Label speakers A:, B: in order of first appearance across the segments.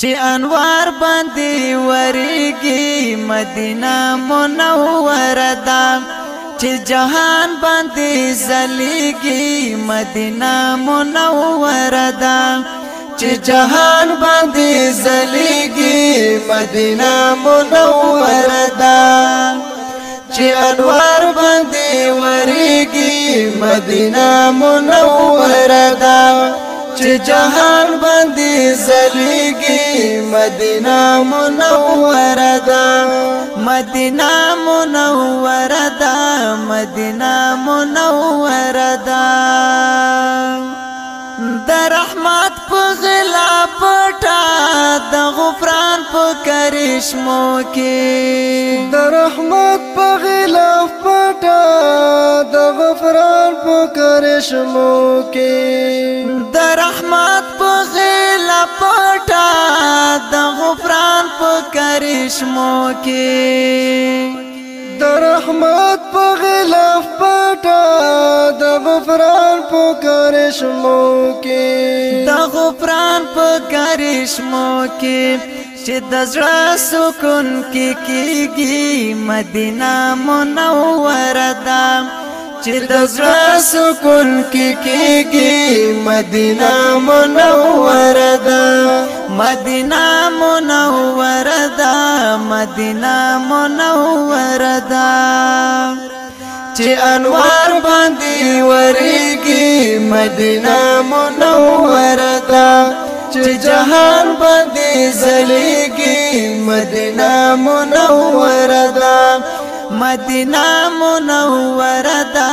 A: چې انوار باندې ورېږي مدینه منوره ده چې جهان باندې زلیږي مدینه منوره ده چې جهان باندې زلیږي مدینه منوره ده چې انوار باندې ورېږي مدینه منوره ده چې جهان باندې زلیږي مدینه منوره ده مدینه منوره ده مدینه منوره ده د رحمت په غلا پټه د غفران په کرشمو کې د رحمت په غلا پټه د غفران په کرشمو کې رحمت په غیل پټا د غفران په کرشمو کې د رحمت په غیل پټا د غفران په کرشمو کې د غفران په کرشمو کې چې د زړه سکون کې کېږي مدینه منوره ده چې د زړه سکون کې کېږي مدینه منوره ده مدینه منوره ده مدینه منوره ده چې انوار باندې ورېږي مدینه منوره ده چې جهان باندې زلېږي مدینه منوره ده مدینہ منور دا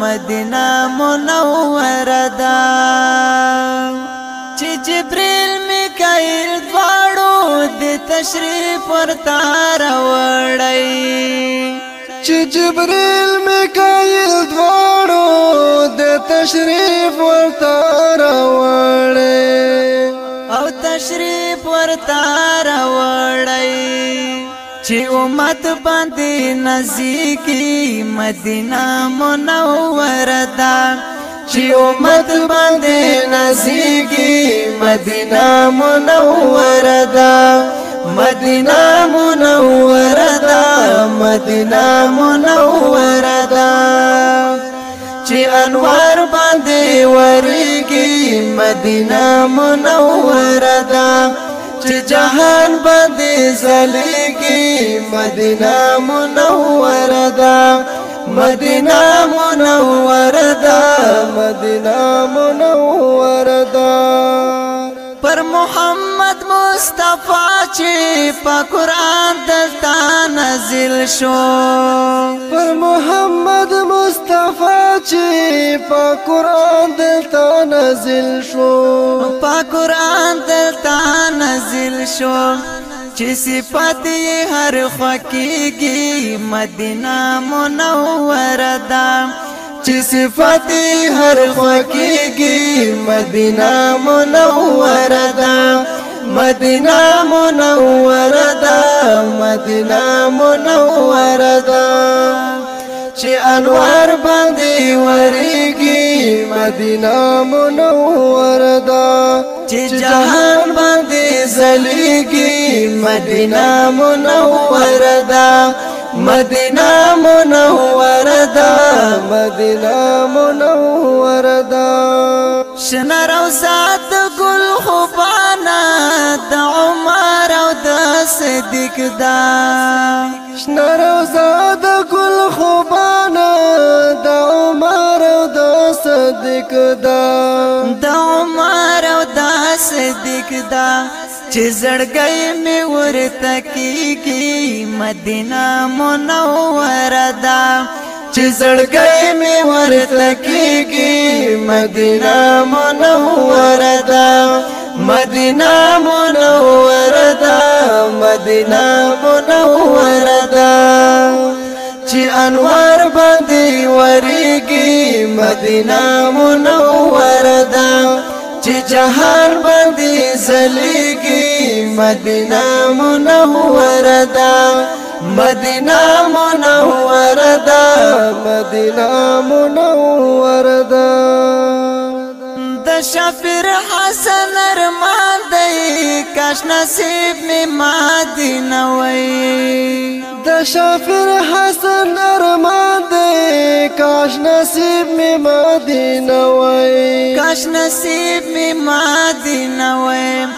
A: مدینہ منور دا چې جبريل میکائیل دواړو د تشریف ورتا راوړی چې جبريل میکائیل دواړو د تشریف ورتا راوړی او تشریف ورتا چې امت باندې نزدیکی مدینه منوره ده چې امت باندې نزدیکی مدینه منوره ده مدینه منوره ده مدینه منوره ده چې انوار باندې وريږي مدینه منوره ده چې جهان باندې زلي مدینه منوره ده مدینه منوره ده مدینه منوره ده پر محمد مصطفی چې په قران دلته نازل شو پر محمد مصطفی چې په قران دلته نازل شو په قران دلته نازل شو چې صفات یې هر خوکیږي مدینه منوره ده چې صفات یې هر خوکیږي مدینه منوره ده مدینه منوره ده مدینه منوره ده چې انوار باندې ورېږي مدینه منوره ده چې جهان باندې زليږي مدینه منوره ده مدینه منوره ده مدینه منوره ده شنه روزات ګل خوبانا د عمر او د صدیق دا شنه روزات ګل خوبانا د عمر او د صدیق دا د عمر صدیق دا چې زړګي مې ورته کیږي مدینه منوره دا چې زړګي مې ورته کیږي مدینه منوره دا مدینه منوره دا مدینه منوره دا چې انوار باندې وريږي مدینه منوره ده چې جهان باندې زلګي مدینه منوره ده مدینه منوره ده مدینه منوره ده د شفر حسن ارمان دی کاش نصیب می مدینه وای د شفر حسن ارمان دی کاش نصیب خوش نصیب می ما دی نویم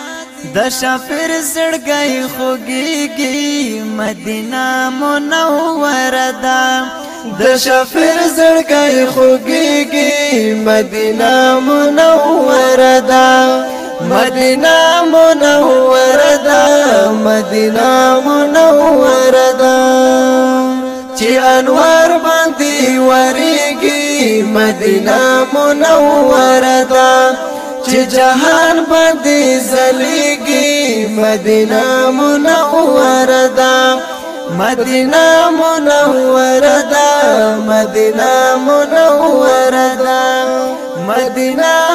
A: د شفر زړګي خوګيږي مدینه منوره ده د شفر زړګي خوګيږي مدینه منوره ده مدینه منوره ده مدینه منوره ده چې انوار باندې وريږي مدینه منوره ده چې جهان باندې زلیږي مدینه منوره ده مدینه منوره ده مدینه منوره ده مدینه